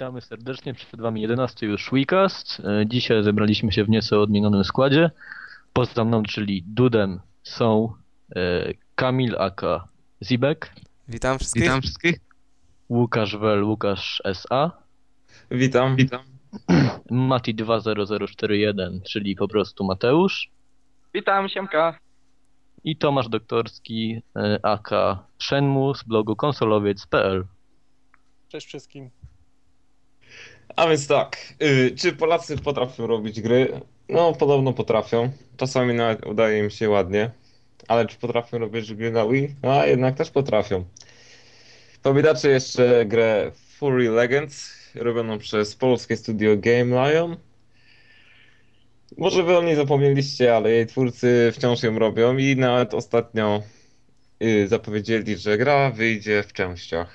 Witamy serdecznie, przed Wami 11 już Weekast. E, Dzisiaj zebraliśmy się w nieco odmienionym składzie. Poza mną, czyli Dudem, są e, Kamil Aka Zibek, Witam wszystkich. Witam wszystkich. Łukasz Wel, Łukasz SA, Witam, witam. Mati 20041, czyli po prostu Mateusz Witam, siemka. i Tomasz Doktorski e, Aka Shenmu z blogu konsolowiec.pl. Cześć wszystkim. A więc tak, y, czy Polacy potrafią robić gry? No, podobno potrafią. Czasami nawet udaje im się ładnie. Ale czy potrafią robić gry na Wii? A jednak też potrafią. Pamiętacie jeszcze grę Fury Legends, robioną przez polskie studio Game Lion? Może wy o niej zapomnieliście, ale jej twórcy wciąż ją robią i nawet ostatnio y, zapowiedzieli, że gra wyjdzie w częściach.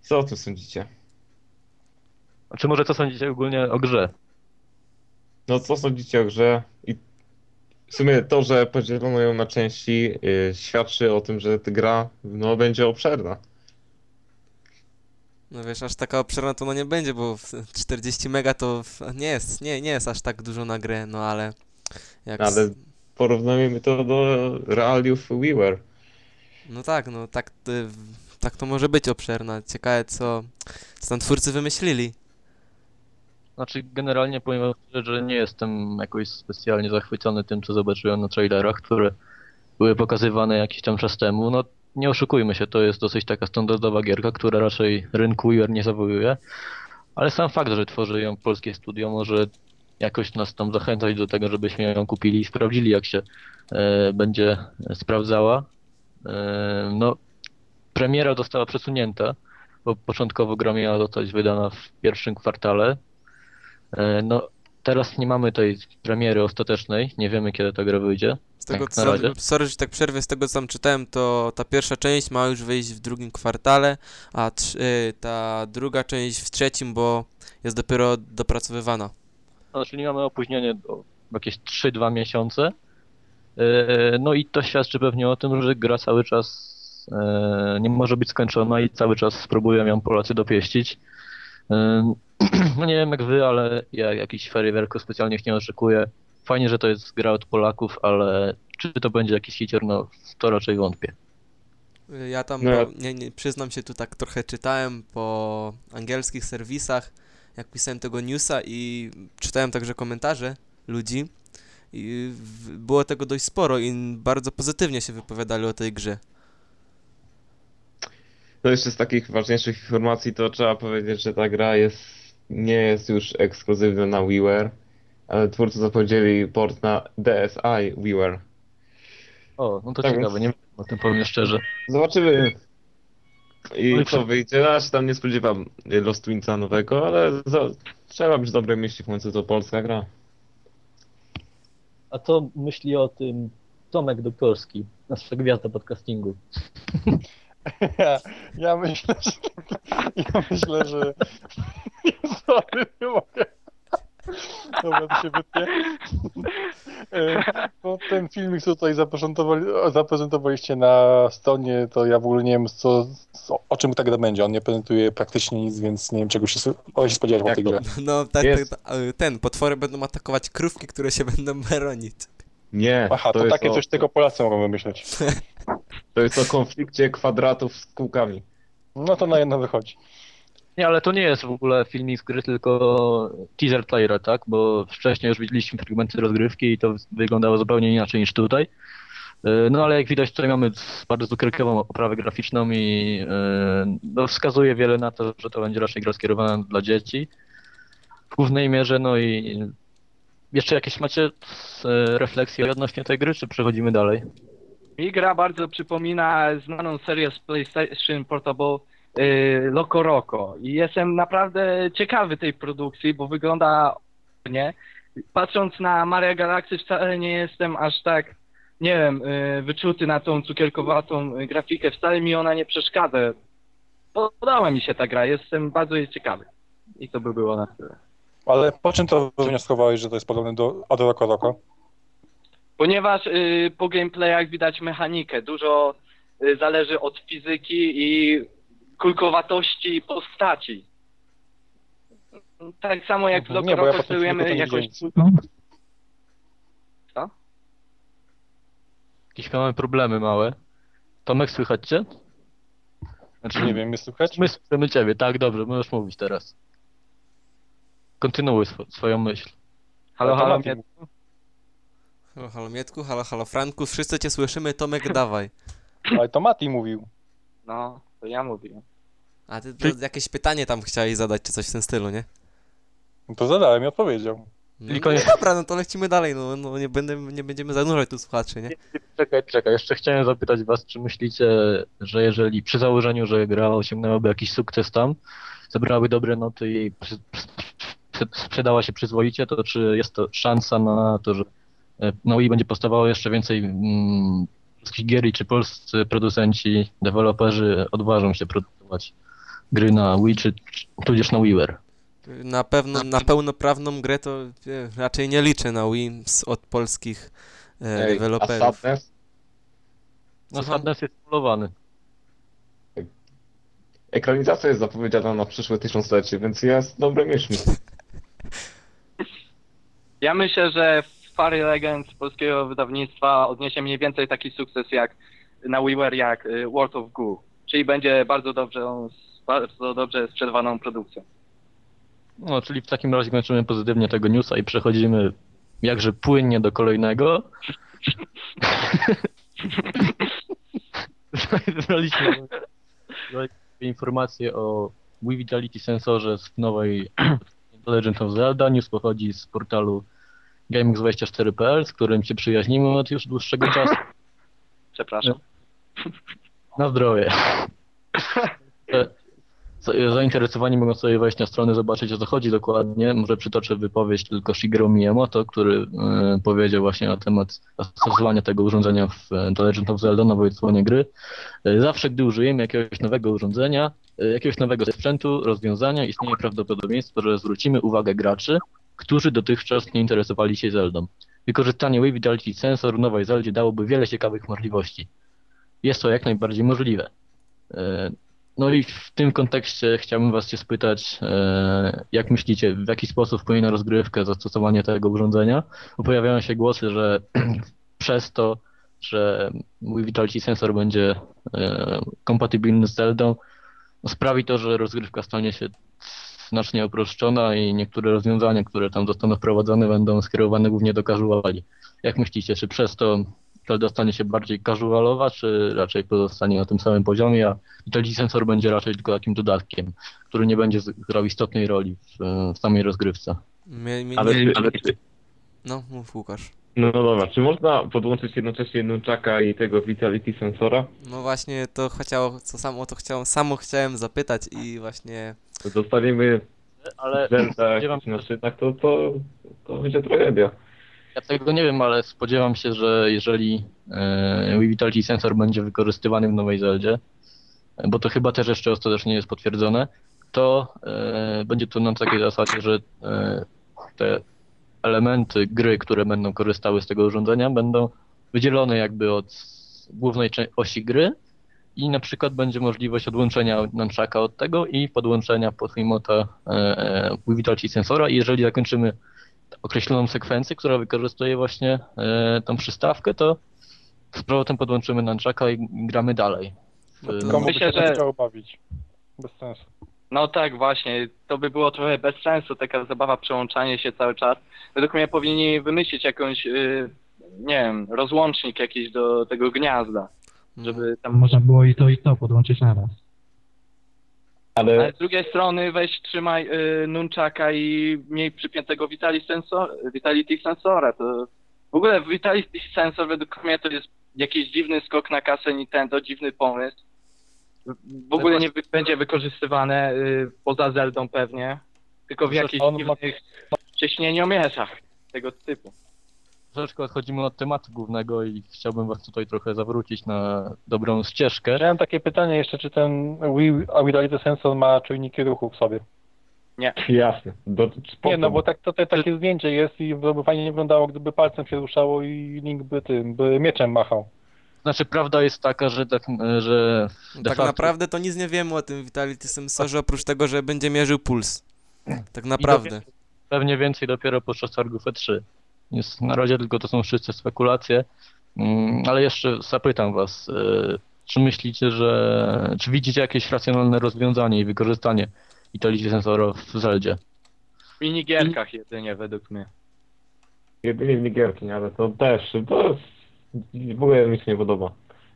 Co o tym sądzicie? A czy może co sądzicie ogólnie o grze? No co sądzicie o grze? I w sumie to, że podzielono ją na części, yy, świadczy o tym, że ta gra no, będzie obszerna. No wiesz, aż taka obszerna to no nie będzie, bo w 40 mega to nie jest, nie, nie jest aż tak dużo na grę, no ale jak Ale porównujmy to do realiów WiiWare. no tak, no tak, y, tak to może być obszerna. Ciekawe co, co tam twórcy wymyślili. Znaczy, generalnie powiem że nie jestem jakoś specjalnie zachwycony tym, co zobaczyłem na trailerach, które były pokazywane jakiś tam czas temu. No, nie oszukujmy się, to jest dosyć taka standardowa gierka, która raczej rynku WiiWare nie zawojuje. Ale sam fakt, że tworzy ją polskie studio, może jakoś nas tam zachęcać do tego, żebyśmy ją kupili i sprawdzili, jak się e, będzie sprawdzała. E, no, premiera została przesunięta, bo początkowo gra miała zostać wydana w pierwszym kwartale. E, No, teraz nie mamy tej premiery ostatecznej, nie wiemy kiedy ta gra wyjdzie. Z tego Tak, co, razie. sorry, że tak przerwę, z tego co tam czytałem, to ta pierwsza część ma już wyjść w drugim kwartale, a trz- y, ta druga część w trzecim, bo jest dopiero dopracowywana. No, czyli mamy opóźnienie o jakieś 3-2 miesiące. E, No i to świadczy pewnie o tym, że gra cały czas e, nie może być skończona i cały czas spróbują ją Polacy dopieścić. No nie wiem jak wy, ale ja jakiś fajerwerku specjalnie nie oczekuję. Fajnie, że to jest gra od Polaków, ale czy to będzie jakiś hicior, no to raczej wątpię. Ja tam, No po, nie, nie, przyznam się, tu tak trochę czytałem po angielskich serwisach, jak pisałem tego newsa i czytałem także komentarze ludzi i w, było tego dość sporo i bardzo pozytywnie się wypowiadali o tej grze. No jeszcze z takich ważniejszych informacji to trzeba powiedzieć, że ta gra jest, nie jest już ekskluzywna na WiiWare, ale twórcy zapowiedzieli port na DSi WiiWare. O, no to Tak, ciekawe, nie wiem o tym powiem szczerze. Zobaczymy. No I i co wyjdzie? Ja się tam nie spodziewam Lost Twinsa nowego, ale za, trzeba być dobre myśli, w końcu to polska gra. A co myśli o tym Tomek Doktorski, nasza gwiazda podcastingu? Ja, ja myślę, że. Ja myślę, że. Sorry, nie mogę. Dobra, to się wytnie. E, No, ten filmik, co tutaj zaprezentowali, zaprezentowaliście na stronie, to ja w ogóle nie wiem, co, co, o czym ta gra będzie. On nie prezentuje praktycznie nic, więc nie wiem, czego się, o się spodziewać po tej to? grze. No, tak, tak, tak, y, ten, potwory będą atakować krówki, które się będą bronić. Nie, Aha, to, jest takie o, coś tylko Polacy mogą wymyśleć. To jest o konflikcie kwadratów z kółkami. No to na jedno wychodzi. Nie, ale to nie jest w ogóle filmik z gry, tylko teaser trailer, tak? Bo wcześniej już widzieliśmy fragmenty rozgrywki i to wyglądało zupełnie inaczej niż tutaj. Yy, No ale jak widać tutaj mamy bardzo cukrykową oprawę graficzną i yy, no, wskazuje wiele na to, że to będzie raczej gra skierowana dla dzieci w głównej mierze, no i jeszcze jakieś macie yy, refleksje odnośnie tej gry, czy przechodzimy dalej? Mi gra bardzo przypomina znaną serię z PlayStation Portable y, Loco Roco i jestem naprawdę ciekawy tej produkcji, bo wygląda nie. patrząc na Mario Galaxy wcale nie jestem aż tak, nie wiem, y, wyczuty na tą cukierkowatą grafikę. Wcale mi ona nie przeszkadza. Podoba mi się ta gra, jestem bardzo jej ciekawy. I to by było na tyle. Ale po czym to wywnioskowałeś, że to jest podobne do Adoroko Roko? Ponieważ y, po gameplayach widać mechanikę. Dużo y, zależy od fizyki i kulkowatości postaci. Tak samo jak w. Nie, bo ja Lokoroko po tym sterujemy filmiku to nie jakąś. Co? Jakieś mamy problemy małe. Tomek, słychać cię? Znaczy, Nie wiem, mnie słychać? My słyszymy ciebie, tak, dobrze, możesz mówić teraz. Kontynuuj swo- swoją myśl. Halo, halo, mnie... Halo, halo Mietku, halo, halo Franku, wszyscy cię słyszymy, Tomek dawaj. Ale to Mati mówił. No, to ja mówiłem. A ty to jakieś pytanie tam chciałeś zadać, czy coś w tym stylu, nie? No to zadałem i odpowiedział. No, Czyli no koniec. dobra, no to lecimy dalej, no, no nie, będę, nie będziemy zanurzać tu słuchaczy, nie? Czekaj, czekaj, jeszcze chciałem zapytać was, czy myślicie, że jeżeli przy założeniu, że gra osiągnęłaby jakiś sukces tam, zebrałaby dobre noty i przy, przy, sprzedała się przyzwoicie, to czy jest to szansa na to, że no i będzie powstawało jeszcze więcej mm, polskich gier i czy polscy producenci, deweloperzy odważą się produkować gry na Wii, czy tudzież na WiiWare? Na pewno, na pełnoprawną grę to wie, raczej nie liczę na Wii z, od polskich e, Ej, a deweloperów. Sadness? No? Sadness jest polowany. Ekranizacja jest zapowiedziana na przyszłe tysiąclecie, więc jest dobre myśli. Ja myślę, że Fairy Legends z polskiego wydawnictwa odniesie mniej więcej taki sukces jak na WiiWare jak y, World of Goo. Czyli będzie bardzo dobrze, bardzo dobrze sprzedawaną produkcją. No, czyli w takim razie kończymy pozytywnie tego newsa i przechodzimy jakże płynnie do kolejnego. Wybraliśmy informacje o Wii Vitality sensorze w nowej Legend of Zelda. News pochodzi z portalu GameX24.pl, z którym się przyjaźnimy od już dłuższego czasu. Przepraszam. Na zdrowie. Za- Zainteresowani mogą sobie wejść na stronę, zobaczyć o co chodzi dokładnie. Może przytoczę wypowiedź tylko Shigeru Miyamoto, który e, powiedział właśnie na temat zastosowania tego urządzenia w The Legend of Zelda, nowej odsłonie gry. E, Zawsze, gdy użyjemy jakiegoś nowego urządzenia, e, jakiegoś nowego sprzętu, rozwiązania, istnieje prawdopodobieństwo, że zwrócimy uwagę graczy, którzy dotychczas nie interesowali się Zeldą. Wykorzystanie Wii Vitality Sensor w nowej Zeldzie dałoby wiele ciekawych możliwości. Jest to jak najbardziej możliwe. E, No i w tym kontekście chciałbym Was się spytać, e, jak myślicie, w jaki sposób wpłynie na rozgrywkę zastosowanie tego urządzenia? Bo pojawiają się głosy, że przez to, że mój Sensor będzie e, kompatybilny z Zeldą, sprawi to, że rozgrywka stanie się znacznie uproszczona i niektóre rozwiązania, które tam zostaną wprowadzone, będą skierowane głównie do casuali. Jak myślicie, czy przez to Zelda stanie się bardziej casualowa, czy raczej pozostanie na tym samym poziomie, a Vitality Sensor będzie raczej tylko takim dodatkiem, który nie będzie grał istotnej roli w, w samej rozgrywce? Mnie, mnie, Ale, nie, ale no, mów Łukasz. no dobra, czy można podłączyć jednocześnie nunchaka i tego Vitality sensora? No właśnie to chciało, co samo to chciałem, samo chciałem zapytać i właśnie Zostawimy Ale Zelda spodziewam jakiś na szynach, to, to, to będzie tragedia. Ja tego nie wiem, ale spodziewam się, że jeżeli e, Vitality Sensor będzie wykorzystywany w nowej Zeldzie, bo to chyba też jeszcze ostatecznie jest potwierdzone, to e, będzie to na takiej zasadzie, że e, te elementy gry, które będą korzystały z tego urządzenia, będą wydzielone jakby od głównej osi gry i na przykład będzie możliwość odłączenia nunchaka od tego i podłączenia pod Wiimota e, e, Vitality Sensora i jeżeli zakończymy określoną sekwencję, która wykorzystuje właśnie e, tą przystawkę, to z powrotem podłączymy nunchaka i gramy dalej. No Komu by Myślę, się to że- chciało bawić? Bez sensu. No tak, właśnie. To by było trochę bez sensu, taka zabawa, przełączanie się cały czas. Według mnie powinni wymyślić jakąś, y, nie wiem, rozłącznik jakiś do tego gniazda, żeby tam Można było i to i to podłączyć naraz. Ale Ale z drugiej strony weź trzymaj y, nunchaka i miej przypiętego Vitality, sensor, Vitality Sensora. To w ogóle Vitality Sensor według mnie to jest jakiś dziwny skok na kasę Nintendo, dziwny pomysł. W- ogóle nie będzie wykorzystywane y, poza Zeldą pewnie, tylko w jakichś on ma- dziwnych wcześnieniomieszach. tego typu. Troszeczkę odchodzimy od tematu głównego i chciałbym was tutaj trochę zawrócić na dobrą ścieżkę. Miałem takie pytanie jeszcze, czy ten Wii Audality Sensor ma czujniki ruchu w sobie? Jasne. Do. Nie, no bo tak tutaj takie zdjęcie jest i to by fajnie nie wyglądało, gdyby palcem się ruszało i Link by tym, by mieczem machał. Znaczy prawda jest taka, że, tak, że de tak facto naprawdę to nic nie wiemy o tym Vitality Sensorze, oprócz tego, że będzie mierzył puls. Tak naprawdę. pewnie więcej dopiero podczas targów E3. Więc na razie tylko to są wszyscy spekulacje. Mm, Ale jeszcze zapytam was, e, czy myślicie, że czy widzicie jakieś racjonalne rozwiązanie i wykorzystanie Vitality sensora w Zeldzie? W minigierkach jedynie według mnie. Jedynie minigierki, ale to też, to jest, w ogóle mi się nie podoba.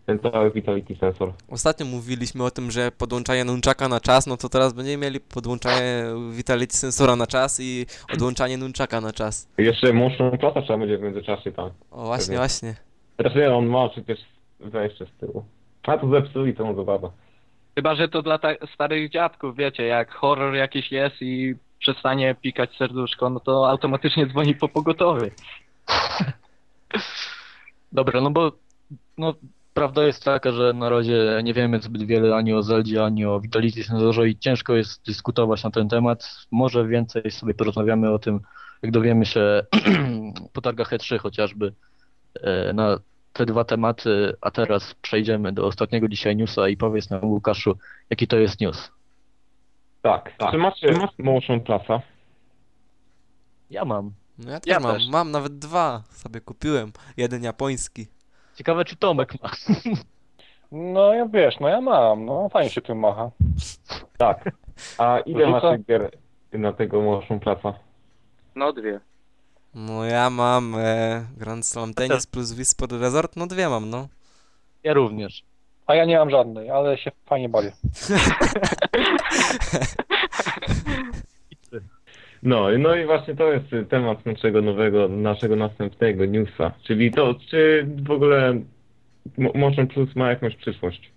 Ten cały Vitality Sensor. Ostatnio mówiliśmy o tym, że podłączanie nunchaka na czas, no to teraz będziemy mieli podłączanie Vitality Sensora na czas i odłączanie nunchaka na czas. Jeszcze motion plata trzeba będzie w międzyczasie tam. O, właśnie, Pewnie. właśnie. Teraz nie, on ma przecież wejście z tyłu. A to zepsuli tą zabawę. Chyba, że to dla ta- starych dziadków, wiecie, jak horror jakiś jest i przestanie pikać serduszko, no to automatycznie dzwoni po pogotowie. Dobra, no bo no, prawda jest taka, że na razie nie wiemy zbyt wiele ani o Zeldzie, ani o Vitality Sensorze i ciężko jest dyskutować na ten temat. Może więcej sobie porozmawiamy o tym, jak dowiemy się po targach E3 chociażby e, na te dwa tematy, a teraz przejdziemy do ostatniego dzisiaj newsa i powiedz nam Łukaszu, jaki to jest news. Tak. Czy macie motion plata? Ja mam. No ja też Ja mam, też. mam nawet dwa sobie kupiłem. Jeden japoński. Ciekawe, czy Tomek ma. No ja wiesz, no ja mam, no fajnie się tym macha. Tak. A ile Rzuca- macie gier na tego motion plata? No dwie. No ja mam e, Grand Slam Tennis plus Wii Sport Resort, no dwie mam, no. Ja również. A ja nie mam żadnej, ale się fajnie bawię. No, no i właśnie to jest temat naszego nowego, naszego następnego newsa. Czyli to, czy w ogóle Mo- Motion Plus ma jakąś przyszłość?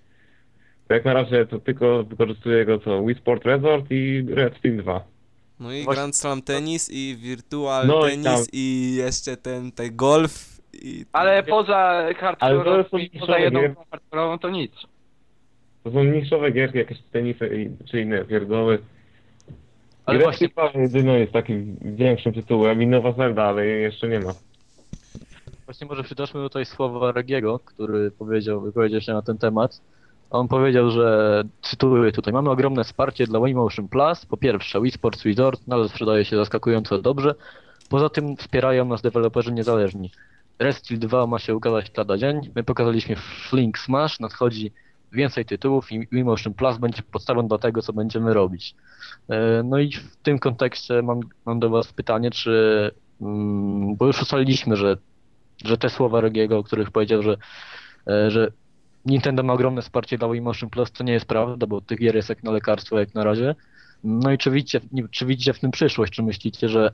Bo jak na razie to tylko wykorzystuje go co Wii Sport Resort i Red Steel 2. No i Właśnie- Grand Slam Tennis i Virtual No i Tennis tam- i jeszcze ten, ten golf i... Ale poza hardcore, poza jedną gry. hardkorową to nic. To są niszowe gierki, jakieś tenisy i- czy inne pierdoły. Ale właśnie 2 jedyno jest takim większym tytułem i Nowa Zelda, ale jej jeszcze nie ma. Właśnie może przytoczmy tutaj słowa Regiego, który powiedział, wypowiedział się na ten temat. On powiedział, że cytuję tutaj, mamy ogromne wsparcie dla Wii Motion Plus. Po pierwsze, Wii Sports Resort nadal sprzedaje się zaskakująco dobrze. Poza tym wspierają nas deweloperzy niezależni. Red Steel 2 ma się ukazać lada dzień. My pokazaliśmy Flink Smash, nadchodzi więcej tytułów i Wii Motion Plus będzie podstawą do tego, co będziemy robić. E, No i w tym kontekście mam, mam do Was pytanie, czy, mm, bo już ustaliliśmy, że że te słowa Regiego, o których powiedział, że, e, że Nintendo ma ogromne wsparcie dla Wii Motion Plus, to nie jest prawda, bo tych gier jest jak na lekarstwo, jak na razie. No i czy widzicie, czy widzicie w tym przyszłość? Czy myślicie, że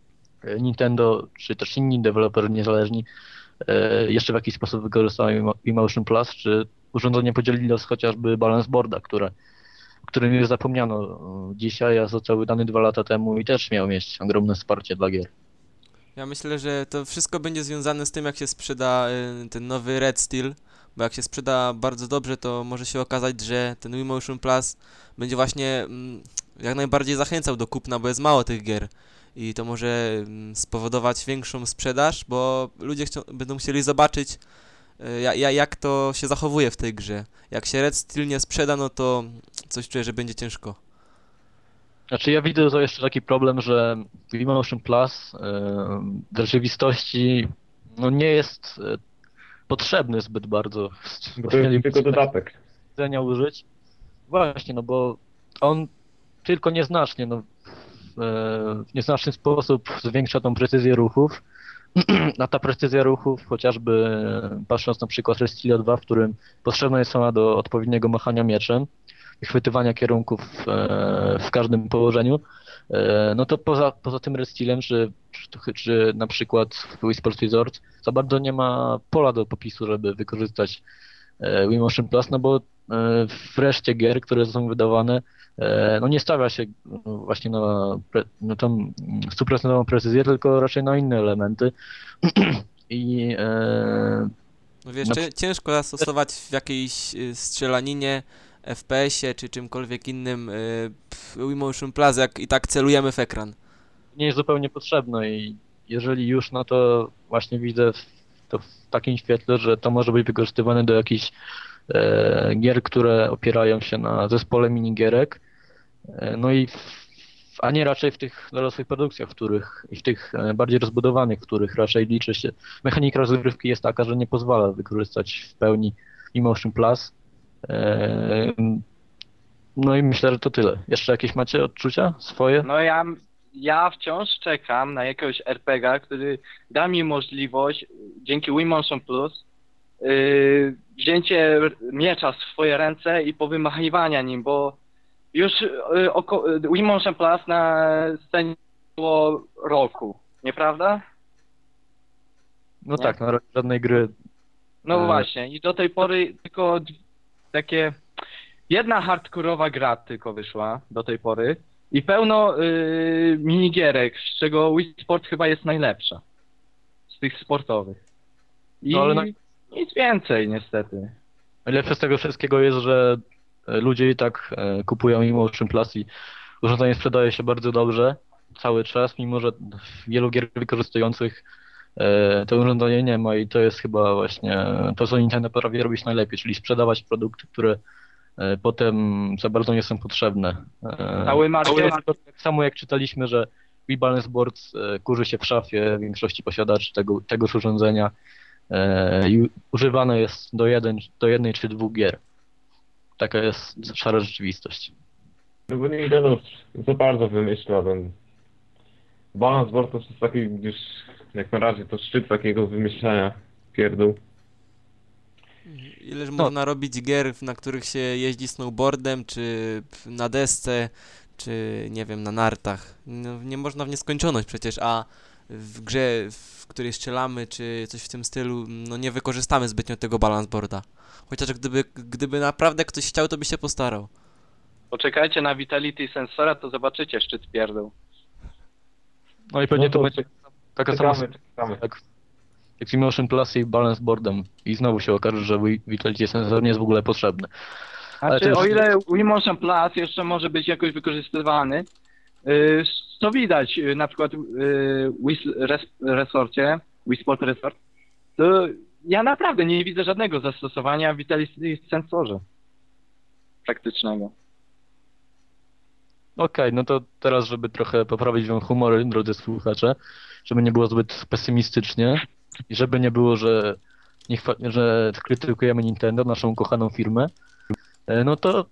Nintendo, czy też inni deweloperzy niezależni e, jeszcze w jakiś sposób wykorzystają Wii Motion Plus, czy urządzenie podzielili los chociażby balance boarda, które, którym już zapomniano dzisiaj, a został wydany dwa lata temu i też miał mieć ogromne wsparcie dla gier. Ja myślę, że to wszystko będzie związane z tym, jak się sprzeda y, ten nowy Red Steel, bo jak się sprzeda bardzo dobrze, to może się okazać, że ten Wii Motion Plus będzie właśnie mm, jak najbardziej zachęcał do kupna, bo jest mało tych gier. I to może mm, spowodować większą sprzedaż, bo ludzie będą chcieli zobaczyć, ja, ja, jak to się zachowuje w tej grze. Jak się Red Steel nie sprzeda, no to coś czuję, że będzie ciężko. Znaczy ja widzę to jeszcze taki problem, że Wii Motion Plus e, w rzeczywistości no nie jest e, potrzebny zbyt bardzo. Bo to jest tylko dodatek. Jedzenia użyć. Właśnie, no bo on tylko nieznacznie, no, w, e, w nieznaczny sposób zwiększa tą precyzję ruchów. A ta precyzja ruchów, chociażby patrząc na przykład Restylio 2, w którym potrzebna jest ona do odpowiedniego machania mieczem, chwytywania kierunków e, w każdym położeniu, e, no to poza, poza tym Restylem, czy, czy, czy na przykład w Wii Sports Resort, za bardzo nie ma pola do popisu, żeby wykorzystać e, Wii Motion Plus, no bo w reszcie gier, które są wydawane, e, no nie stawia się no, właśnie na, na tą stuprocentową precyzję, tylko raczej na inne elementy. I e, No wiesz, Na cię- ciężko zastosować w jakiejś y, strzelaninie, FPS-ie czy czymkolwiek innym y, pff, Wii Motion Plus, jak i tak celujemy w ekran. nie jest zupełnie potrzebne i jeżeli już, no to właśnie widzę w- to w takim świetle, że to może być wykorzystywane do jakichś e, gier, które opierają się na zespole minigierek, e, no i w, a nie raczej w tych dorosłych produkcjach, w których i w tych e, bardziej rozbudowanych, w których raczej liczy się. Mechanika rozgrywki jest taka, że nie pozwala wykorzystać w pełni Emotion Plus. E, no i myślę, że to tyle. Jeszcze jakieś macie odczucia swoje? No ja, ja wciąż czekam na jakiegoś RPGa, który da mi możliwość dzięki Wii Motion Plus wzięcie r- miecza w swoje ręce i powymachiwania nim, bo już yy, oko, y, Motion Plus na scenie było roku, nieprawda? No Nie? tak, na razie żadnej gry No E. właśnie i do tej pory tylko takie jedna hardkorowa gra tylko wyszła do tej pory i pełno y, minigierek, z czego Wii Sport chyba jest najlepsza z tych sportowych. I No, ale na- nic więcej niestety. Najlepsze z tego wszystkiego jest, że e, ludzie i tak e, kupują Emotion Plus i urządzenie sprzedaje się bardzo dobrze cały czas, mimo że wielu gier wykorzystujących e, to urządzenie nie ma i to jest chyba właśnie to, co Nintendo prawie robić najlepiej, czyli sprzedawać produkty, które potem za bardzo nie są potrzebne. Cały market, Tak samo jak czytaliśmy, że Wii Balance Board kurzy się w szafie większości posiadaczy tego, tegoż urządzenia i używane jest do, jeden, do jednej czy dwóch gier. Taka jest szara rzeczywistość. No bo Nintendo za bardzo wymyśla ten balans board to jest taki już jak na razie to szczyt takiego wymyślania pierdół. Ileż No. można robić gier, na których się jeździ snowboardem, czy na desce, czy nie wiem, na nartach. No, nie można w nieskończoność przecież, a w grze, w której strzelamy, czy coś w tym stylu, no nie wykorzystamy zbytnio tego balance boarda. Chociaż gdyby, gdyby naprawdę ktoś chciał, to by się postarał. poczekajcie na Vitality Sensora, to zobaczycie szczyt pierdół. No i pewnie No to to będzie taka sama Czekamy, czekamy. jak, jak z Emotion Plus i Balance Boardem i znowu się okaże, że Vitality Sensor nie jest w ogóle potrzebny. Znaczy, o ile Wii Motion Plus jeszcze może być jakoś wykorzystywany, co widać yy, na przykład Wii Res- Resorcie, Wii Sport Resort, to ja naprawdę nie widzę żadnego zastosowania w Sensorze praktycznego. Okej, no to teraz, żeby trochę poprawić wam humory, drodzy słuchacze, żeby nie było zbyt pesymistycznie i żeby nie było, że, nie że krytykujemy Nintendo, naszą kochaną firmę, e, no to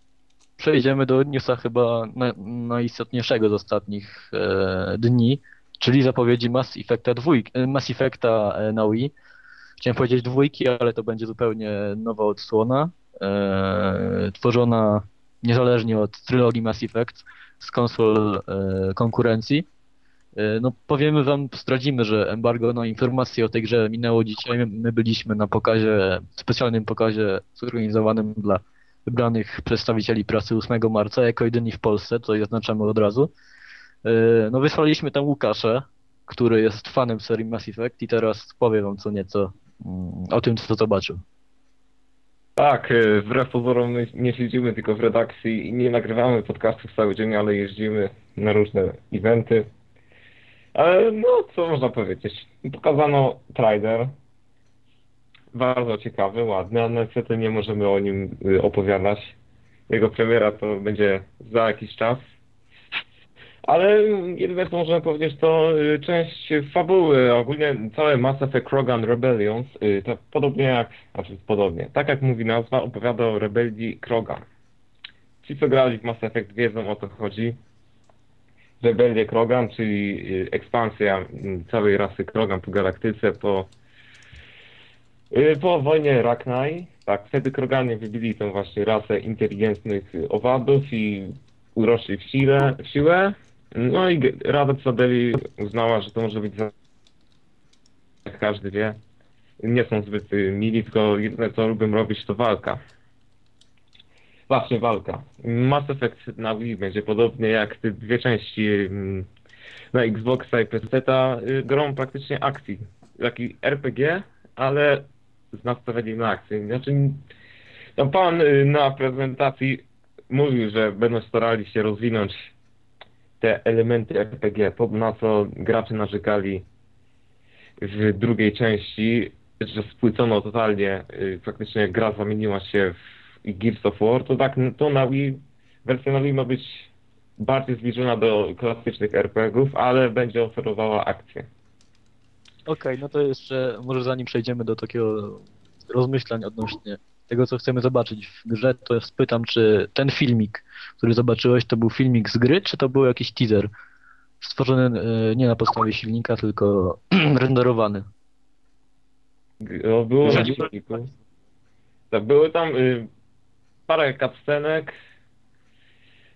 przejdziemy do newsa chyba na, najistotniejszego z ostatnich e, dni, czyli zapowiedzi Mass Effecta, dwójk, e, Mass Effecta e, na Wii. Chciałem powiedzieć dwójki, ale to będzie zupełnie nowa odsłona, tworzona niezależnie od trylogii Mass Effect z konsol konkurencji. No powiemy wam, zdradzimy, że embargo na informacje o tej grze minęło dzisiaj. My byliśmy na pokazie, specjalnym pokazie zorganizowanym dla wybranych przedstawicieli prasy 8 marca, jako jedyni w Polsce, co zaznaczamy od razu. E, No wysłaliśmy tam Łukasza, który jest fanem serii Mass Effect i teraz powie wam co nieco mm, o tym, co zobaczył. Tak, y, wbrew pozorom my nie siedzimy tylko w redakcji i nie nagrywamy podcastów cały dzień, ale jeździmy na różne eventy. Ale no, co można powiedzieć? Pokazano trailer. Bardzo ciekawy, ładny, ale niestety nie możemy o nim y, opowiadać. Jego premiera to będzie za jakiś czas. Ale jedyne co możemy powiedzieć to y, część fabuły, ogólnie całe Mass Effect Krogan Rebellions, y, to podobnie jak, znaczy podobnie, tak jak mówi nazwa, opowiada o rebelii Krogan. Ci co grali w Mass Effect wiedzą o co chodzi. Rebelię Krogan, czyli ekspansja y, całej rasy Krogan po galaktyce po po wojnie Rachni, tak, wtedy Kroganie wybili tą właśnie rasę inteligentnych y, owadów i urośli w siłę, w siłę. No i Rada Sabeli uznała, że to może być za... jak każdy wie. Nie są zbyt y, mili, tylko jedyne co lubią robić to walka. Właśnie walka. Mass Effect na Wii będzie podobnie jak te dwie części mm, na Xboxa i PC, y, grą praktycznie akcji. Taki RPG, ale z nastawieniem na akcję. Znaczy, no pan y, na prezentacji mówił, że będą starali się rozwinąć te elementy RPG, na co gracze narzekali w drugiej części, że spłycono totalnie, y, praktycznie gra zamieniła się w Gears of War, to tak, to na Wii, wersja na Wii ma być bardziej zbliżona do klasycznych RPG-ów, ale będzie oferowała akcję. Okej, no to jeszcze może zanim przejdziemy do takiego rozmyślań odnośnie tego, co chcemy zobaczyć w grze, to spytam, czy ten filmik, który zobaczyłeś, to był filmik z gry, czy to był jakiś teaser stworzony e, nie na podstawie silnika, tylko renderowany? No, było na Że- silniku. Tak, były tam y, parę cutscenek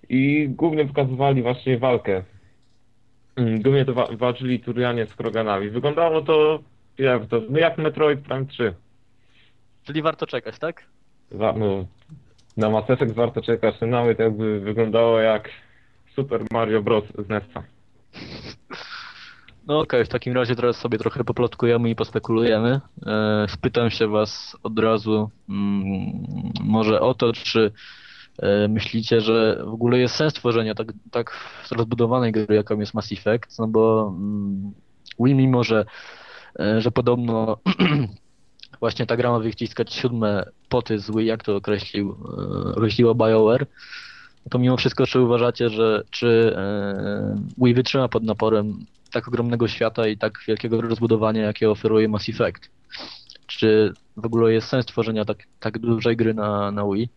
i głównie pokazywali właśnie walkę. Mm, Głównie to wa- walczyli Turianie z Kroganami. Wyglądało to jak, to, no jak Metroid Prime 3. Czyli warto czekać, tak? Wa- no, na Mass Effect warto czekać, nawet jakby wyglądało jak Super Mario Bros. z NES-a. No okej, w takim razie teraz sobie trochę poplotkujemy i pospekulujemy. E, spytam się was od razu mm, może o to, czy myślicie, że w ogóle jest sens tworzenia tak, tak rozbudowanej gry, jaką jest Mass Effect, no bo mm, Wii mimo, że, e, że podobno właśnie ta gra ma wyciskać siódme poty z Wii, jak to określił, e, określiło BioWare, to mimo wszystko czy uważacie, że czy e, Wii wytrzyma pod naporem tak ogromnego świata i tak wielkiego rozbudowania, jakie oferuje Mass Effect? Czy w ogóle jest sens tworzenia tak, tak dużej gry na, na Wii?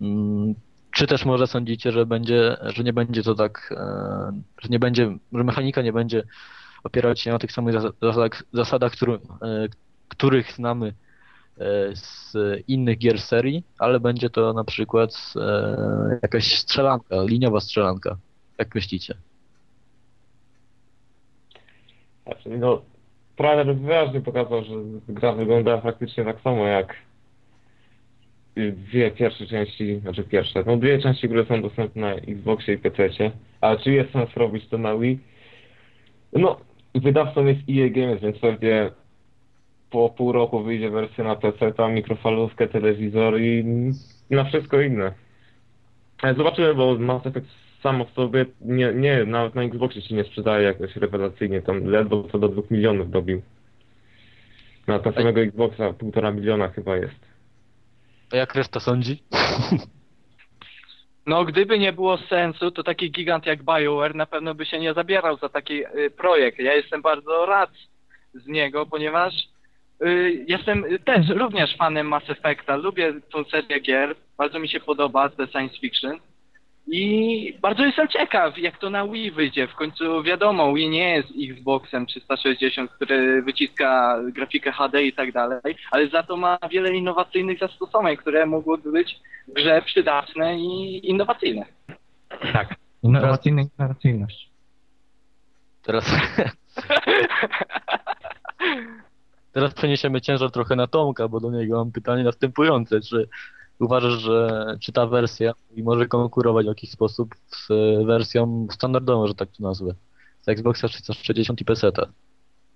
Mm, Czy też może sądzicie, że będzie, że nie będzie to tak, e, że nie będzie, że mechanika nie będzie opierać się na tych samych zas- zasadach, zasadach który, e, których znamy e, z innych gier serii, ale będzie to na przykład jakaś strzelanka, liniowa strzelanka. Jak myślicie? Znaczy, no, trailer wyraźnie pokazał, że gra wygląda praktycznie tak samo jak dwie pierwsze części, znaczy pierwsze, no dwie części, które są dostępne na Xboxie i PC, ale czy jest sens robić to na Wii? No, wydawcą jest EA Games, więc pewnie po pół roku wyjdzie wersja na PC, tam mikrofalówkę, telewizor i na wszystko inne. Zobaczymy, bo Mass Effect samo w sobie nie, nie, nawet na Xboxie się nie sprzedaje jakoś rewelacyjnie, tam ledwo co do 2 milionów dobił. Na tego samego Xboxa półtora miliona chyba jest. A jak reszta sądzi? No, gdyby nie było sensu, to taki gigant jak BioWare na pewno by się nie zabierał za taki y, projekt. Ja jestem bardzo rad z niego, ponieważ y, jestem też również fanem Mass Effecta. Lubię tą serię gier, bardzo mi się podoba te science fiction. I bardzo jestem ciekaw, jak to na Wii wyjdzie. W końcu wiadomo, Wii nie jest Xboxem 360, który wyciska grafikę HD i tak dalej, ale za to ma wiele innowacyjnych zastosowań, które mogłyby być w grze przydatne i innowacyjne. Tak. Innowacyjna innowacyjność. Teraz, teraz przeniesiemy ciężar trochę na Tomka, bo do niego mam pytanie następujące. Czy uważasz, że czy ta wersja i może konkurować w jakiś sposób z wersją standardową, że tak to nazwę, z Xboxa 360 i PC?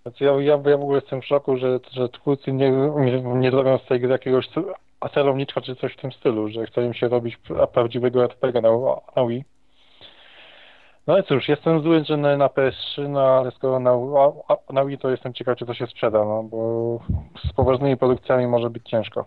Znaczy ja, ja, ja w ogóle jestem w szoku, że, że twórcy nie, nie, nie zrobią z tej gry jakiegoś ce- celowniczka czy coś w tym stylu, że chcą im się robić pra- prawdziwego RPG na, na Wii. No ale cóż, jestem zły, że na, na PS3, no ale skoro na, na Wii to jestem ciekaw, czy to się sprzeda, no bo z poważnymi produkcjami może być ciężko.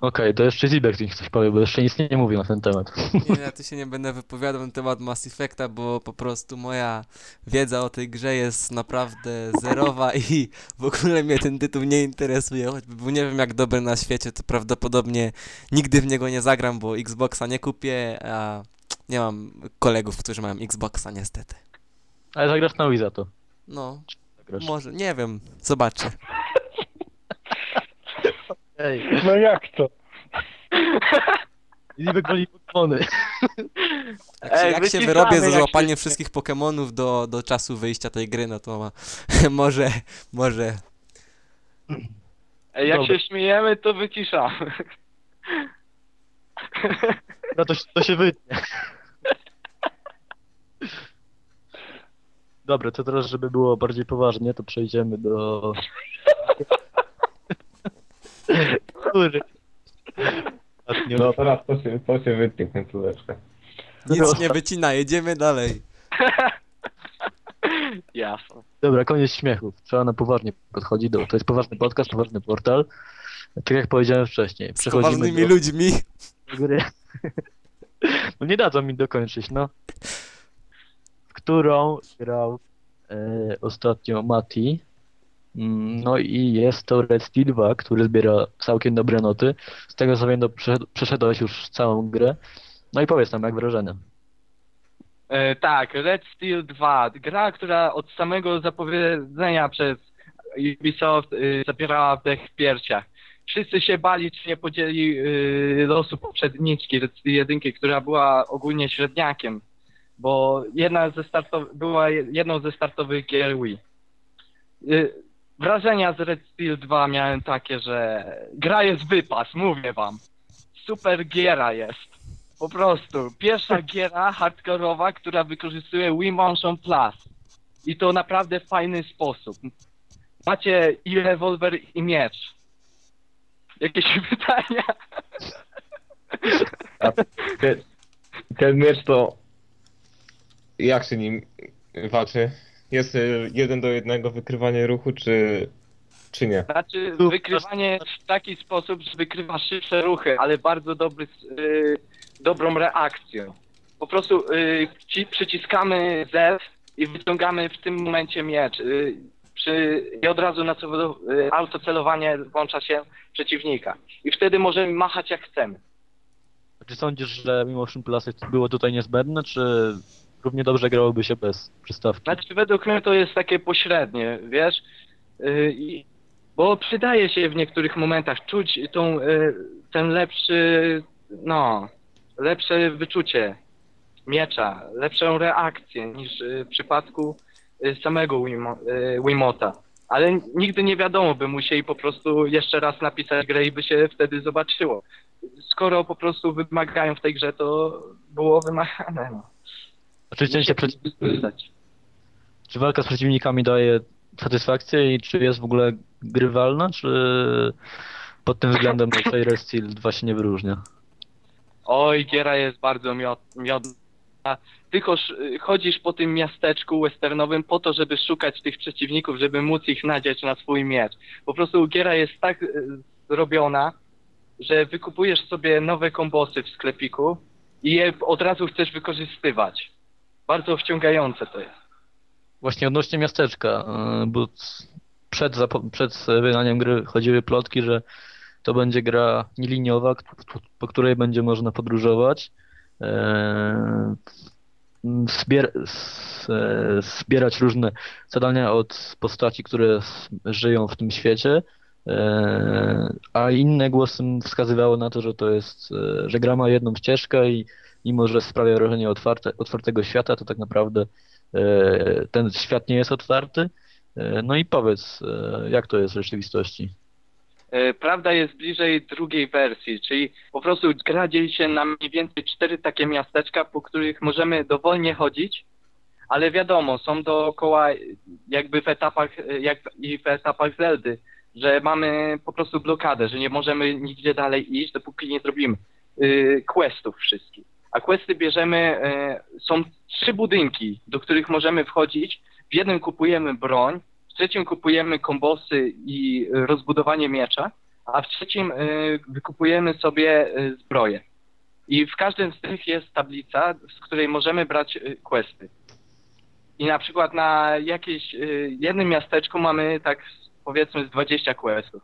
Okej, to jeszcze Zibek niech coś powie, bo jeszcze nic nie mówił na ten temat. Nie, ja tu się nie będę wypowiadał na temat Mass Effecta, bo po prostu moja wiedza o tej grze jest naprawdę zerowa i w ogóle mnie ten tytuł nie interesuje, choćby był nie wiem jak dobry na świecie, to prawdopodobnie nigdy w niego nie zagram, bo Xboxa nie kupię, a nie mam kolegów, którzy mają Xboxa niestety. Ale zagrasz na Wii za to. No, Zagrasz. może, nie wiem, zobaczę. Ej, No jak to? Zibek woli Pokemony. Jak się, Ej, jak się wyciszamy, wyrobię ze jak złapaniem się- wszystkich Pokemonów do, do czasu wyjścia tej gry, no to ma, może, może Jak Dobra. się śmiejemy, to wyciszamy. No to, to się wytnie. Dobra, to teraz, żeby było bardziej poważnie, to przejdziemy do... Który? Ostatnio. No teraz to się, to się wytnie końcóweczkę. Nic nie wycina, jedziemy dalej. Jasne. Dobra, koniec śmiechów. Trzeba na poważnie podchodzić do... To jest poważny podcast, poważny portal. Tak jak powiedziałem wcześniej. Z Przechodzimy poważnymi do... ludźmi. gry. No nie dadzą mi dokończyć, no. W którą grał e, ostatnio Mati. Mm, No i jest to Red Steel 2, który zbiera całkiem dobre noty. Z tego co wiem, przeszedłeś już całą grę. No i powiedz nam, jak wrażenia. E, tak, Red Steel 2. Gra, która od samego zapowiedzenia przez Ubisoft y, zapierała wdech w piersiach. Wszyscy się bali, czy nie podzieli y, losu poprzedniczki Red Steel 1, która była ogólnie średniakiem, bo jedna ze była je- jedną ze startowych gier Wii. Y, wrażenia z Red Steel 2 miałem takie, że gra jest wypas, mówię wam. Super giera jest. Po prostu. Pierwsza giera hardkorowa, która wykorzystuje Wii Motion Plus. I to naprawdę fajny sposób. Macie i rewolwer, i miecz. Jakieś pytania? Ten, ten miecz to... Jak się nim walczy? Jest y, jeden do jednego wykrywanie ruchu, czy... czy nie? Znaczy, wykrywanie w taki sposób, że wykrywa szybsze ruchy, ale bardzo dobry, y, dobrą reakcją. Po prostu y, ci, przyciskamy Z i wyciągamy w tym momencie miecz. Y, przy, I od razu na y, autocelowanie włącza się przeciwnika. I wtedy możemy machać jak chcemy. Czy sądzisz, że Motion Plus było tutaj niezbędne, czy równie dobrze grałoby się bez przystawki? Znaczy, według mnie to jest takie pośrednie, wiesz? Yy, bo przydaje się w niektórych momentach czuć tą, yy, ten lepszy, no, lepsze wyczucie miecza, lepszą reakcję niż yy, w przypadku yy, samego yy, Wimota. Ale nigdy nie wiadomo, by musieli po prostu jeszcze raz napisać grę i by się wtedy zobaczyło. Skoro po prostu wymagają w tej grze, to było wymagane. No. Czy cięcie. Wykorzystać. Czy walka z przeciwnikami daje satysfakcję i czy jest w ogóle grywalna, czy pod tym względem Red Steel 2 się nie wyróżnia? Oj, giera jest bardzo miod, miodna. Tylko sz- chodzisz po tym miasteczku westernowym po to, żeby szukać tych przeciwników, żeby móc ich nadziać na swój miecz. Po prostu giera jest tak e, zrobiona, że wykupujesz sobie nowe kombosy w sklepiku i je od razu chcesz wykorzystywać. Bardzo wciągające to jest. Właśnie odnośnie miasteczka, yy, bo przed, przed wydaniem gry chodziły plotki, że to będzie gra nieliniowa, po której będzie można podróżować, yy, zbier e, zbierać różne zadania od postaci, które żyją w tym świecie, a inne głosy wskazywały na to, że to jest, e, że gra ma jedną ścieżkę i mimo, że sprawia wrażenie otwarte, otwartego świata, to tak naprawdę e, ten świat nie jest otwarty. E, No i powiedz, e, jak to jest w rzeczywistości? E, Prawda jest bliżej drugiej wersji, czyli po prostu gra dzieli się na mniej więcej cztery takie miasteczka, po których możemy dowolnie chodzić, ale wiadomo, są dookoła jakby w etapach, e, jak i w etapach Zeldy, że mamy po prostu blokadę, że nie możemy nigdzie dalej iść, dopóki nie zrobimy y, questów wszystkich. A questy bierzemy, y, są trzy budynki, do których możemy wchodzić. W jednym kupujemy broń, w trzecim kupujemy kombosy i rozbudowanie miecza, a w trzecim y, wykupujemy sobie y, zbroję. I w każdym z tych jest tablica, z której możemy brać questy. I na przykład na jakieś jednym miasteczku mamy tak powiedzmy z 20 questów.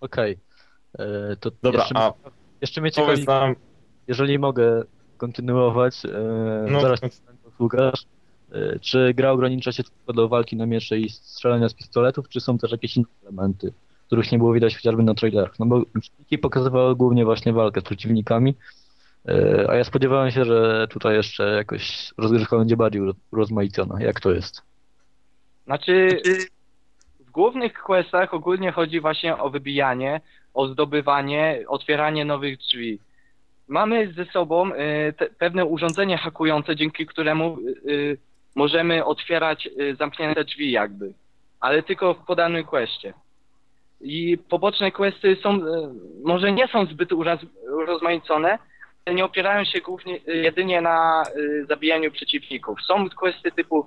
Okej. E, To Dobra, jeszcze, a jeszcze mnie ciekawi, nam... jeżeli mogę kontynuować, e, No, zaraz to- Łukasz, e, czy gra ogranicza się tylko do walki na miecze i strzelania z pistoletów, czy są też jakieś inne elementy, których nie było widać chociażby na trailerach? No bo filmiki pokazywały głównie właśnie walkę z przeciwnikami, e, a ja spodziewałem się, że tutaj jeszcze jakoś rozgrywka będzie bardziej roz- rozmaicona. Jak to jest? Znaczy, w głównych questach ogólnie chodzi właśnie o wybijanie, o zdobywanie, otwieranie nowych drzwi. mamy ze sobą y, te, pewne urządzenie hakujące, dzięki któremu y, y, możemy otwierać zamknięte drzwi jakby, ale tylko w podanym questie. I poboczne questy są, może nie są zbyt urozmaicone, ale nie opierają się głównie, jedynie na zabijaniu przeciwników. Są questy typu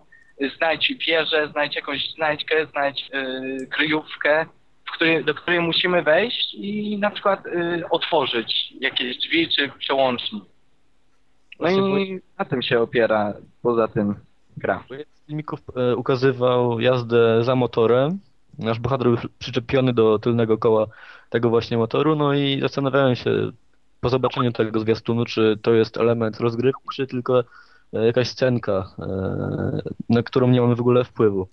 znajdź wieżę, znajdź jakąś znajdźkę, znajdź y, kryjówkę, w której, do której musimy wejść i na przykład y, otworzyć jakieś drzwi czy przełącznik. No i na tym się opiera poza tym gra. Z filmików e, ukazywał jazdę za motorem. Nasz bohater był przyczepiony do tylnego koła tego właśnie motoru, no i zastanawiałem się po zobaczeniu tego zwiastunu, czy to jest element rozgrywki, czy tylko e, jakaś scenka, e, na którą nie mamy w ogóle wpływu.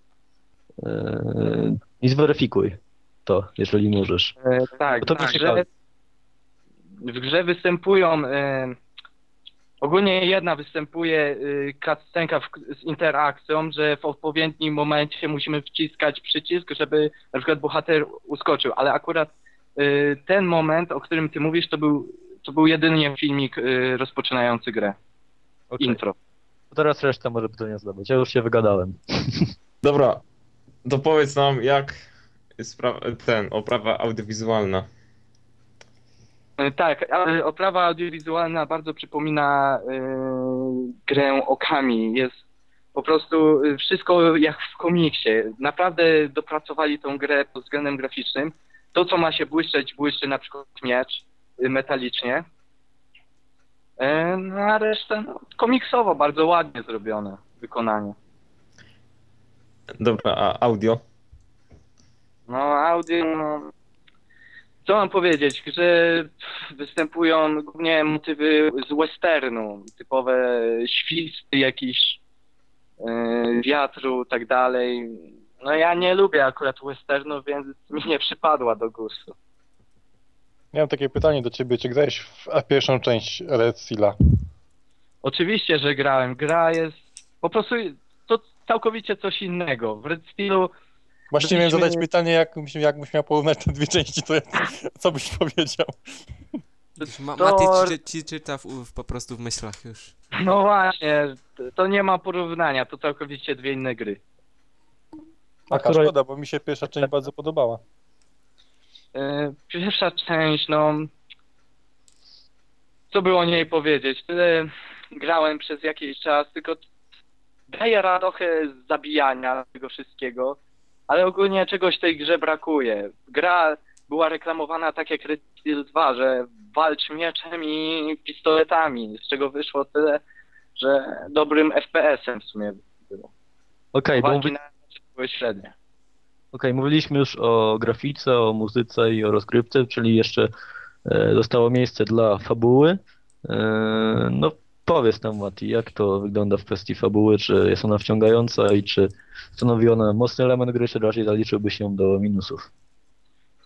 E, I zweryfikuj to, jeżeli możesz. E, tak, Bo to w, mnie grze, ciekawi. w grze występują e, ogólnie jedna występuje e, cutscenka z interakcją, że w odpowiednim momencie musimy wciskać przycisk, żeby na przykład bohater uskoczył, ale akurat e, ten moment, o którym ty mówisz, to był to był jedynie filmik e, rozpoczynający grę. Okej. Intro. Teraz reszta może pytania zadawać. Ja już się wygadałem. Dobra, to powiedz nam, jak ten, oprawa audiowizualna. E, Tak, ale oprawa audiowizualna bardzo przypomina e, grę Okami. Jest po prostu e, wszystko jak w komiksie. Naprawdę dopracowali tą grę pod względem graficznym. To, co ma się błyszczeć, błyszczy na przykład miecz e, metalicznie. E, No a reszta no, komiksowo bardzo ładnie zrobione wykonanie. Dobra, a audio? No, audio, no, co mam powiedzieć, że występują głównie motywy z westernu, typowe świsty jakiś yy, wiatru, tak dalej. No ja nie lubię akurat westernu, więc mi nie przypadła do gustu. Miałem takie pytanie do ciebie, czy grałeś w pierwszą część Red Seala? Oczywiście, że grałem. Gra jest po prostu to całkowicie coś innego. W Red Steelu Właśnie miałem zadać pytanie, jak, byś- jakbyś miał porównać te dwie części, to ja, co byś powiedział? Ma, To- Mati ci, ci czyta w, po prostu w myślach już. No właśnie, to- nie ma porównania, to całkowicie dwie inne gry. Taka która- szkoda, bo mi się pierwsza część bardzo podobała. E, Pierwsza część, no. Co by o niej powiedzieć? Tyle grałem przez jakiś czas, tylko daje radochę z zabijania tego wszystkiego, ale ogólnie czegoś w tej grze brakuje. Gra była reklamowana tak jak Red Steel 2, że walcz mieczem i pistoletami, z czego wyszło tyle, że dobrym FPS-em w sumie było. Okej, bo mówi... na były średnie. Okej, mówiliśmy już o grafice, o muzyce i o rozgrywce, czyli jeszcze e, zostało miejsce dla fabuły. E, no powiedz nam Mati, jak to wygląda w kwestii fabuły, czy jest ona wciągająca i czy stanowi ona mocny element gry, czy raczej zaliczyłby się do minusów?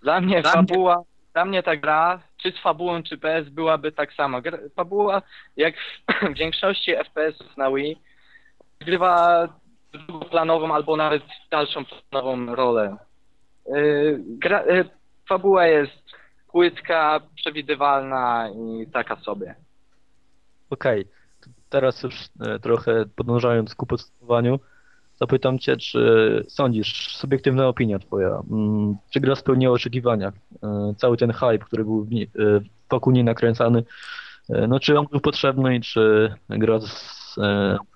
Dla mnie fabuła, dla mnie ta gra, czy z fabułą, czy bez, byłaby tak sama. Gra, fabuła, jak w większości FPS-ów na Wii, grywa drugoplanową albo nawet dalszą planową rolę. Yy, gra, yy, fabuła jest płytka, przewidywalna i taka sobie. Okej, to teraz już e, trochę podążając ku podsumowaniu, zapytam Cię, czy sądzisz, subiektywna opinia Twoja, mm, czy gra spełniła oczekiwania? E, Cały ten hype, który był e, wokół niej nakręcany, no czy on był potrzebny i czy gra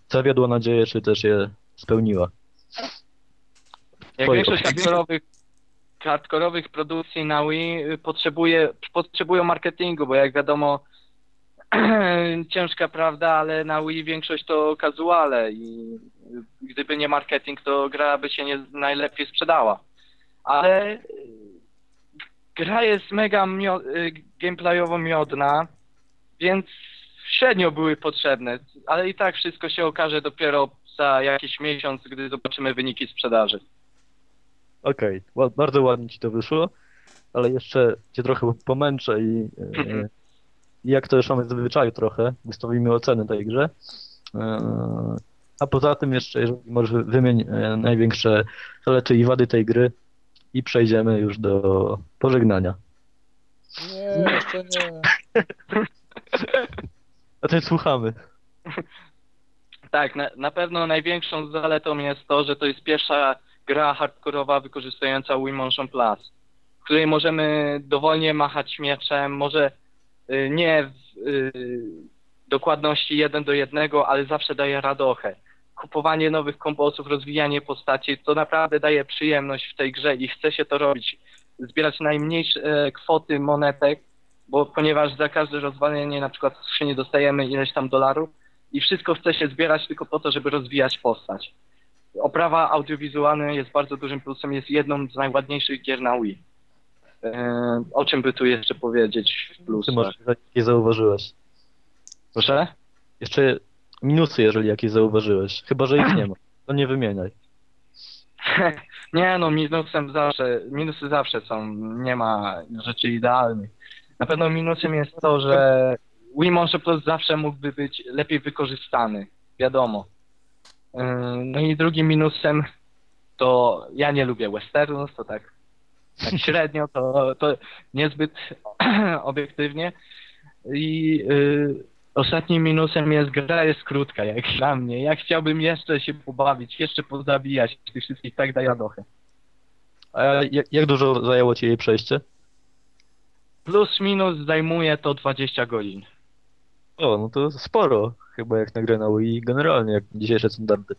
zawiodła nadzieję, czy też je spełniła? Jak Twoje większość opinie. hardkorowych, hardkorowych produkcji na Wii y, potrzebuje, potrzebują marketingu, bo jak wiadomo ciężka prawda, ale na Wii większość to casuale i gdyby nie marketing, to gra by się nie najlepiej sprzedała. Ale y, gra jest mega mio- y, gameplayowo miodna, więc średnio były potrzebne, ale i tak wszystko się okaże dopiero za jakiś miesiąc, gdy zobaczymy wyniki sprzedaży. Okej, ła- bardzo ładnie Ci to wyszło, ale jeszcze Cię trochę pomęczę i e, Mhm. i jak to już mamy w zwyczaju trochę, wystawimy oceny tej grze. E, A poza tym jeszcze, jeżeli możesz wymień e, największe zalety i wady tej gry i przejdziemy już do pożegnania. Nie, jeszcze nie. A ty słuchamy. Tak, na, na pewno największą zaletą jest to, że to jest pierwsza gra hardkorowa wykorzystująca Wii Motion Plus, w której możemy dowolnie machać mieczem, może y, nie w y, dokładności 1 do 1, ale zawsze daje radochę. Kupowanie nowych komposów, rozwijanie postaci, to naprawdę daje przyjemność w tej grze i chce się to robić. Zbierać najmniejsze e, kwoty monetek, bo ponieważ za każde rozwalenie na przykład skrzyni dostajemy ileś tam dolarów, i wszystko chce się zbierać tylko po to, żeby rozwijać postać. Oprawa audiowizualna jest bardzo dużym plusem, jest jedną z najładniejszych gier na Wii. Eee, o czym by tu jeszcze powiedzieć w Ty plusach? może jakie zauważyłeś. Proszę? Jeszcze minusy, jeżeli jakieś zauważyłeś. Chyba, że ich nie ma. To nie wymieniaj. nie no, minusem zawsze, minusy zawsze są, nie ma rzeczy idealnych. Na pewno minusem jest to, że Wii Motion Plus zawsze mógłby być lepiej wykorzystany, wiadomo. Yy, No i drugim minusem to ja nie lubię westernów, to tak, tak średnio, to, to niezbyt obiektywnie. I yy, ostatnim minusem jest gra jest krótka, jak dla mnie. Ja chciałbym jeszcze się pobawić, jeszcze pozabijać tych wszystkich, tak daje radochę. A jak, jak dużo zajęło ci jej przejście? Plus minus zajmuje to 20 godzin. O, no to sporo. Chyba jak na grę na Wii, generalnie jak dzisiejsze standardy.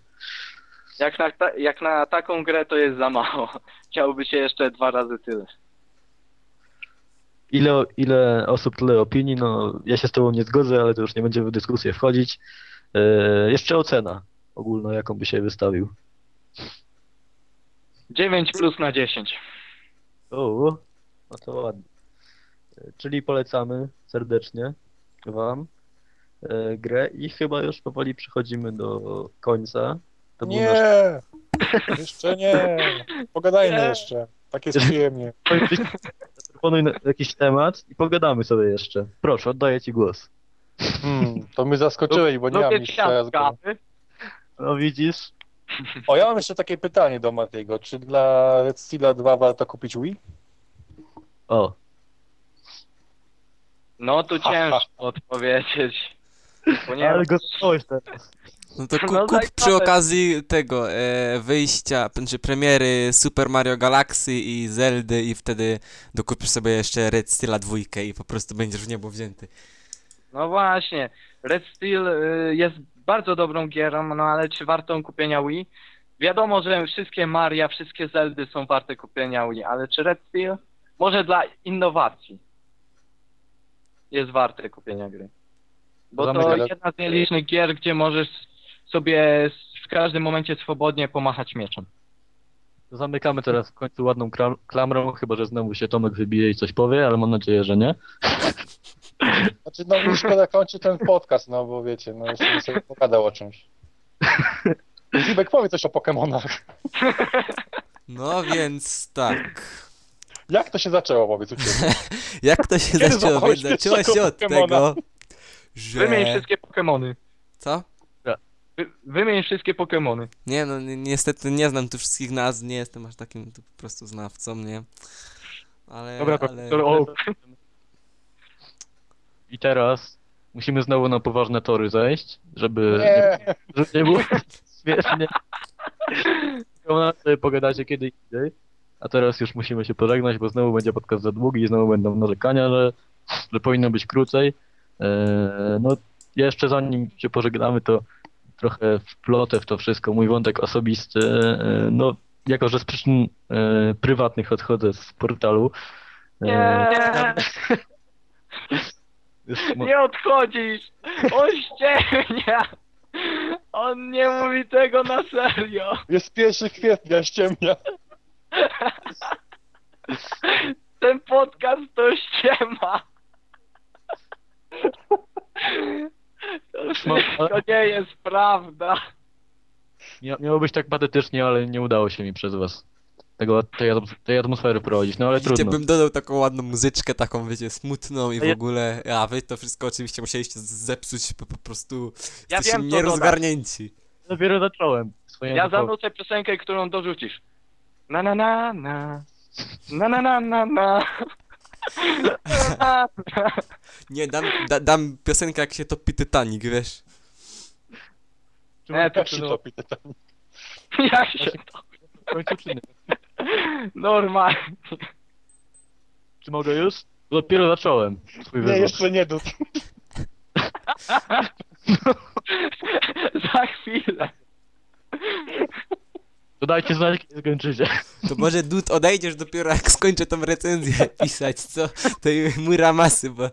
Jak na, ta, jak na taką grę to jest za mało. Chciałoby się jeszcze dwa razy tyle. Ile, ile osób, tyle opinii, no ja się z tobą nie zgodzę, ale to już nie będziemy w dyskusję wchodzić. E, jeszcze ocena ogólna, jaką by się wystawił. 9 plus na 10. O, no to ładnie. E, Czyli polecamy serdecznie wam grę i chyba już powoli przechodzimy do końca. To był nasz Nie! Jeszcze nie! Pogadajmy Nie. jeszcze. Tak jest przyjemnie. Proponuj na- jakiś temat i pogadamy sobie jeszcze. Proszę, oddaję ci głos. Hmm, to mnie zaskoczyłeś, bo nie mam Lubię nic teraz. No widzisz? O, ja mam jeszcze takie pytanie do Matiego. Czy dla Red Steela 2 warto kupić Wii? O, No tu ciężko odpowiedzieć. Ponieważ ale go znałeś teraz. No to ku, No kup przy okazji tego e, wyjścia, czy premiery Super Mario Galaxy i Zeldy i wtedy dokupisz sobie jeszcze Red Steela dwójkę i po prostu będziesz w niebo wzięty. No właśnie, Red Steel y, jest bardzo dobrą gierą, no ale czy warto kupienia Wii? Wiadomo, że wszystkie Maria, wszystkie Zeldy są warte kupienia Wii, ale czy Red Steel? Może dla innowacji jest warte kupienia gry. Bo to jedna z nielicznych gier, gdzie możesz sobie w każdym momencie swobodnie pomachać mieczem. Zamykamy teraz w końcu ładną klamrą, chyba że znowu się Tomek wybije i coś powie, ale mam nadzieję, że nie. Znaczy, no mi szkoda kończy ten podcast, no bo wiecie, no jeszcze sobie pogadał o czymś. Zibek, powie coś o Pokemonach. No więc tak. Jak to się zaczęło, powiedz u ciebie? Jak to się Kiedy zaczęło? Więc zaczęło się od Pokemona? tego, że... Wymień wszystkie Pokemony. Co? Wy, wymień wszystkie Pokemony. Nie no, ni niestety nie znam tu wszystkich nazw, nie jestem aż takim tu po prostu znawcą, nie? Ale, Dobra, to, ale... o. I teraz musimy znowu na poważne tory zejść, żeby Nie! żeby nie było śmiesznie. Tylko sobie pogadacie kiedy indziej. A teraz już musimy się pożegnać, bo znowu będzie podcast za długi i znowu będą narzekania, że, że powinno być krócej. Eee, no jeszcze zanim się pożegnamy, to trochę wplotę w to wszystko. Mój wątek osobisty. Eee, no, jako że z przyczyn e, prywatnych odchodzę z portalu. Nie, nie odchodzisz! On ściemnia! On nie mówi tego na serio! Jest 1 kwietnia, ściemnia. Ten podcast to ściema! To wszystko nie jest prawda! Mia- Miało być tak patetycznie, ale nie udało się mi przez was tego, tej, tej atmosfery prowadzić, no ale Widzicie, trudno. bym dodał taką ładną muzyczkę, taką wiecie, smutną i w ja- ogóle, a wy to wszystko oczywiście musieliście zepsuć, po, po prostu Ja jesteście wiem, nierozgarnięci. Dopiero zacząłem swoją Ja zanucę piosenkę, którą dorzucisz. Na na na na. Na na na na na. Nie, dam, da, dam piosenkę jak się topi Titanic, wiesz? Czy Nie, to się topi Titanic? Jak się to? kończyczyny. Normalnie. Czy mogę już? Dopiero zacząłem swój Nie, wywód. jeszcze nie dud. Za chwilę. To dajcie znać, kiedy skończycie. To może Dud odejdziesz dopiero jak skończę tą recenzję pisać, co? Tej Muramasy, bo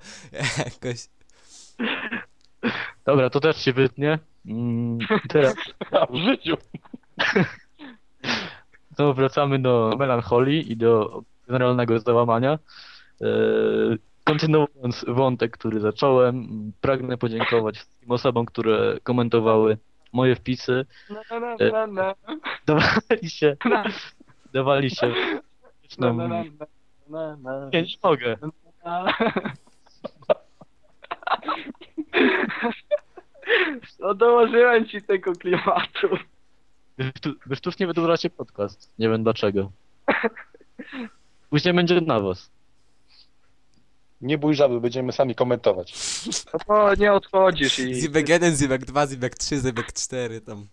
jakoś... Dobra, to też się wytnie. Mm, teraz A w życiu. znowu wracamy do melancholii i do generalnego załamania. Eee, Kontynuując wątek, który zacząłem, pragnę podziękować wszystkim osobom, które komentowały moje wpisy. Na, na, na, na, Dawali się, na, dawali się. na, na, na, na, na. Nie, nie mogę. No dołożyłem ci tego klimatu. Wy tu- Wy sztucznie wydłużacie podcast. Nie wiem dlaczego. Później będzie na was. Nie bój żaby, będziemy sami komentować. No to nie odchodzisz i... Zibek 1, Zibek 2, Zibek 3, Zibek 4 tam.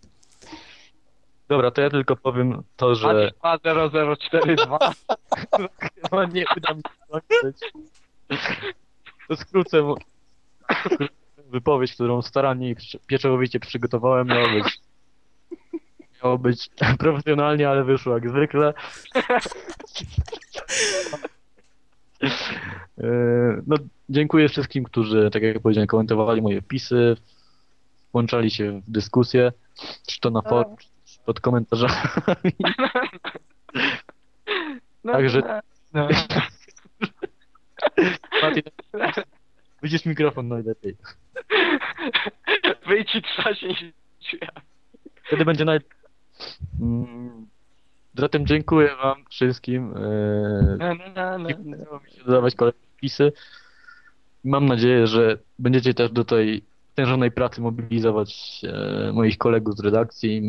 Dobra, to ja tylko powiem to, że 0042. chyba nie uda mi się skończyć. To skrócę mo- wypowiedź, którą starannie i pieczołowicie przygotowałem. Miało być, miało być profesjonalnie, ale wyszło jak zwykle. E, No, dziękuję wszystkim, którzy, tak jak powiedziałem, komentowali moje wpisy, włączali się w dyskusję, czy to na forum, czy pod komentarzami. No, Także- no. Mati, Wyjdziesz mikrofon najlepiej. Wyjdź i się. Wtedy będzie naj... Mm, Zatem dziękuję wam wszystkim. e, Na, udało mi się dodawać kolejne wpisy. Mam nadzieję, że będziecie też do tej stężonej pracy mobilizować e, moich kolegów z redakcji.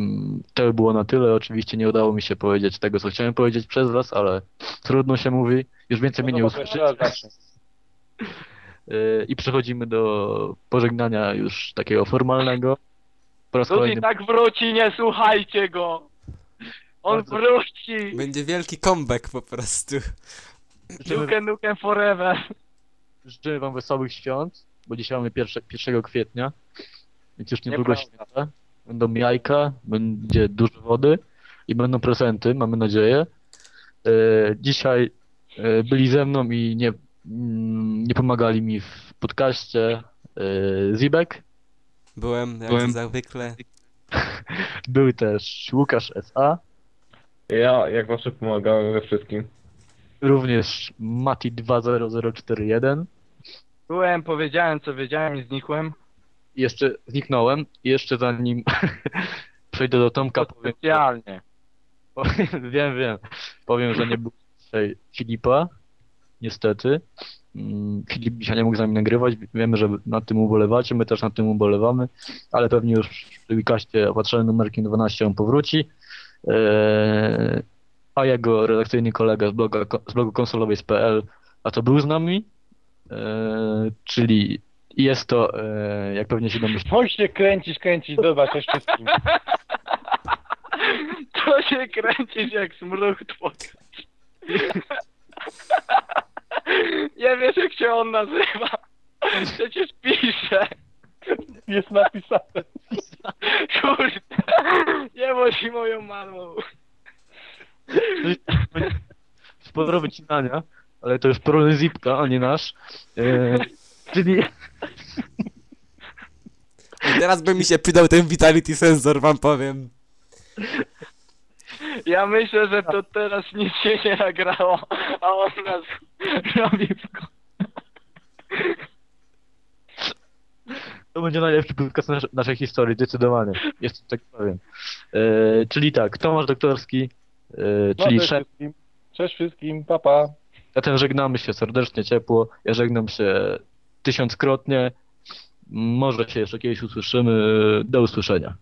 To by było na tyle. Oczywiście nie udało mi się powiedzieć tego, co chciałem powiedzieć przez was, ale trudno się mówi. Już więcej mnie nie No dobra, usłyszycie. zacznę. E, I przechodzimy do pożegnania już takiego formalnego. Po raz kolejny tak wróci, nie słuchajcie go. On Bardzo- wróci. Będzie wielki comeback po prostu. życzymy, Nukem Forever. życzymy wam wesołych świąt, bo dzisiaj mamy pierwsze, 1 kwietnia, więc już niedługo Nieprawda. święta. Będą jajka, będzie dużo wody i będą prezenty, mamy nadzieję. E, dzisiaj e, byli ze mną i nie, mm, nie pomagali mi w podcaście e, Zibek. Byłem, jak Byłem. zwykle. Był też Łukasz S.A., Ja, jak zawsze, pomagałem we wszystkim. również Mati20041. Byłem, powiedziałem co wiedziałem i znikłem. Jeszcze zniknąłem i jeszcze zanim przejdę do Tomka, powiem, Specjalnie. Powiem, wiem, wiem. Powiem, że nie było dzisiaj Filipa. Niestety. Mm, Filip dzisiaj nie mógł z nami nagrywać. Wiemy, że nad tym ubolewacie, my też nad tym ubolewamy, ale pewnie już przy Wikaście opatrzony numerkiem 12 on powróci. Eee, a jego redakcyjny kolega z, bloga, z blogu konsolowiec.pl, a to był z nami, eee, czyli jest to, eee, jak pewnie się domyślacie, Chodź się kręcić, kręcić, dobra, cześć wszystkim. To się kręcisz jak smruch twój. Nie wiesz jak się on nazywa. Przecież pisze. Jest napisane. Kurde. Nie bądź moją mamą. Sporo wycinania, ale to już problem Zipka, a nie nasz. Eee, czyli I teraz by mi się przydał ten Vitality Sensor, wam powiem. Ja myślę, że to teraz nic się nie nagrało, a on nas robi w ko- to będzie najlepszy podcast nasz, naszej historii, zdecydowanie. Jest tak powiem. Eee, czyli tak, Tomasz Doktorski, No, czyli cześć szef. wszystkim. Cześć wszystkim, papa. Zatem żegnamy się serdecznie, ciepło. Ja żegnam się tysiąckrotnie. Może się jeszcze kiedyś usłyszymy. Do usłyszenia.